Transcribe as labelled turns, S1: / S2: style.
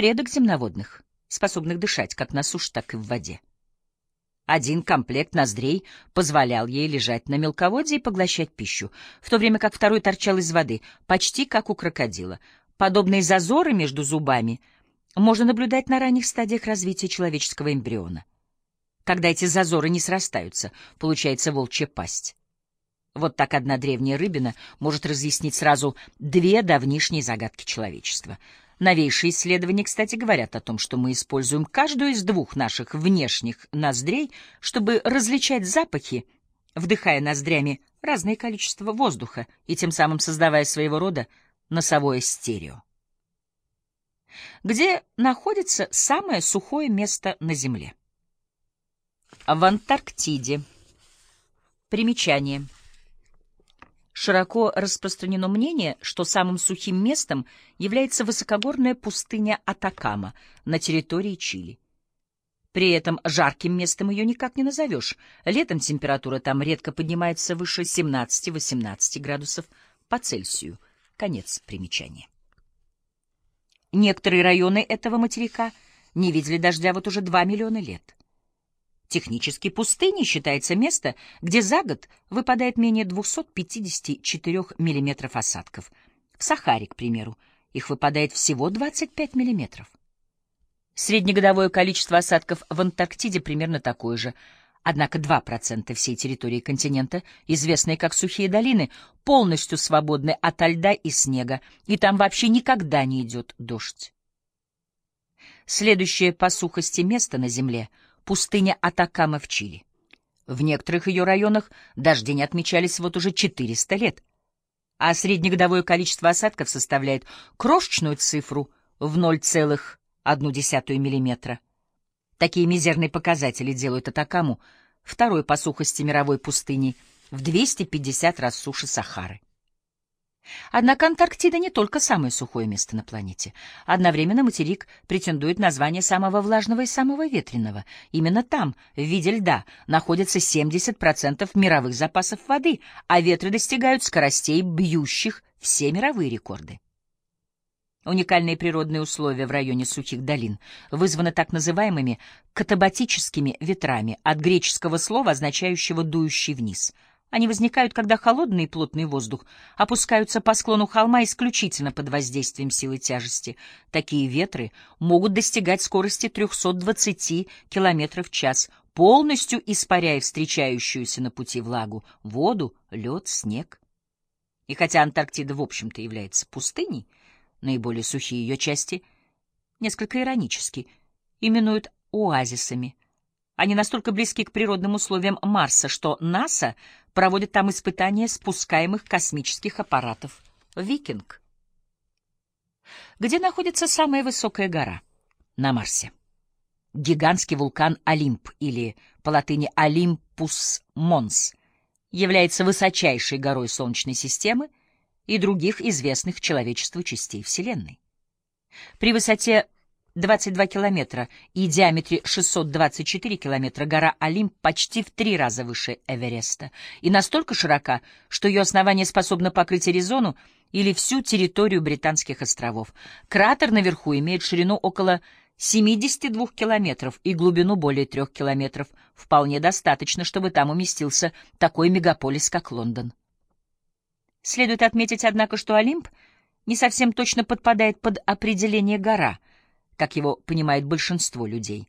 S1: предок земноводных, способных дышать как на суше, так и в воде. Один комплект ноздрей позволял ей лежать на мелководье и поглощать пищу, в то время как второй торчал из воды, почти как у крокодила. Подобные зазоры между зубами можно наблюдать на ранних стадиях развития человеческого эмбриона. Когда эти зазоры не срастаются, получается волчья пасть. Вот так одна древняя рыбина может разъяснить сразу две давнишние загадки человечества. Новейшие исследования, кстати, говорят о том, что мы используем каждую из двух наших внешних ноздрей, чтобы различать запахи, вдыхая ноздрями разное количество воздуха и тем самым создавая своего рода носовое стерео. Где находится самое сухое место на Земле? В Антарктиде. Примечание. Широко распространено мнение, что самым сухим местом является высокогорная пустыня Атакама на территории Чили. При этом жарким местом ее никак не назовешь. Летом температура там редко поднимается выше 17-18 градусов по Цельсию. Конец примечания. Некоторые районы этого материка не видели дождя вот уже 2 миллиона лет. Технически пустыней считается место, где за год выпадает менее 254 мм осадков. В Сахаре, к примеру, их выпадает всего 25 мм. Среднегодовое количество осадков в Антарктиде примерно такое же, однако 2% всей территории континента, известные как сухие долины, полностью свободны от льда и снега, и там вообще никогда не идет дождь. Следующее по сухости место на Земле — пустыня Атакама в Чили. В некоторых ее районах дожди не отмечались вот уже 400 лет, а среднегодовое количество осадков составляет крошечную цифру в 0,1 мм. Такие мизерные показатели делают Атакаму второй по сухости мировой пустыни в 250 раз суше Сахары. Однако Антарктида не только самое сухое место на планете. Одновременно материк претендует на звание самого влажного и самого ветреного. Именно там, в виде льда, находится 70% мировых запасов воды, а ветры достигают скоростей, бьющих все мировые рекорды. Уникальные природные условия в районе сухих долин вызваны так называемыми катабатическими ветрами, от греческого слова, означающего «дующий вниз», они возникают, когда холодный и плотный воздух опускаются по склону холма исключительно под воздействием силы тяжести. Такие ветры могут достигать скорости 320 км в час, полностью испаряя встречающуюся на пути влагу, воду, лед, снег. И хотя Антарктида, в общем-то, является пустыней, наиболее сухие ее части, несколько иронически, именуют оазисами. Они настолько близки к природным условиям Марса, что НАСА — проводит там испытания спускаемых космических аппаратов «Викинг». Где находится самая высокая гора? На Марсе. Гигантский вулкан Олимп, или по латыни Olympus Mons, является высочайшей горой Солнечной системы и других известных человечеству частей Вселенной. При высоте 22 километра и диаметре 624 километра гора Олимп почти в три раза выше Эвереста и настолько широка, что ее основание способно покрыть Аризону или всю территорию Британских островов. Кратер наверху имеет ширину около 72 километров и глубину более трех километров. Вполне достаточно, чтобы там уместился такой мегаполис, как Лондон. Следует отметить, однако, что Олимп не совсем точно подпадает под определение «гора», как его понимает большинство людей.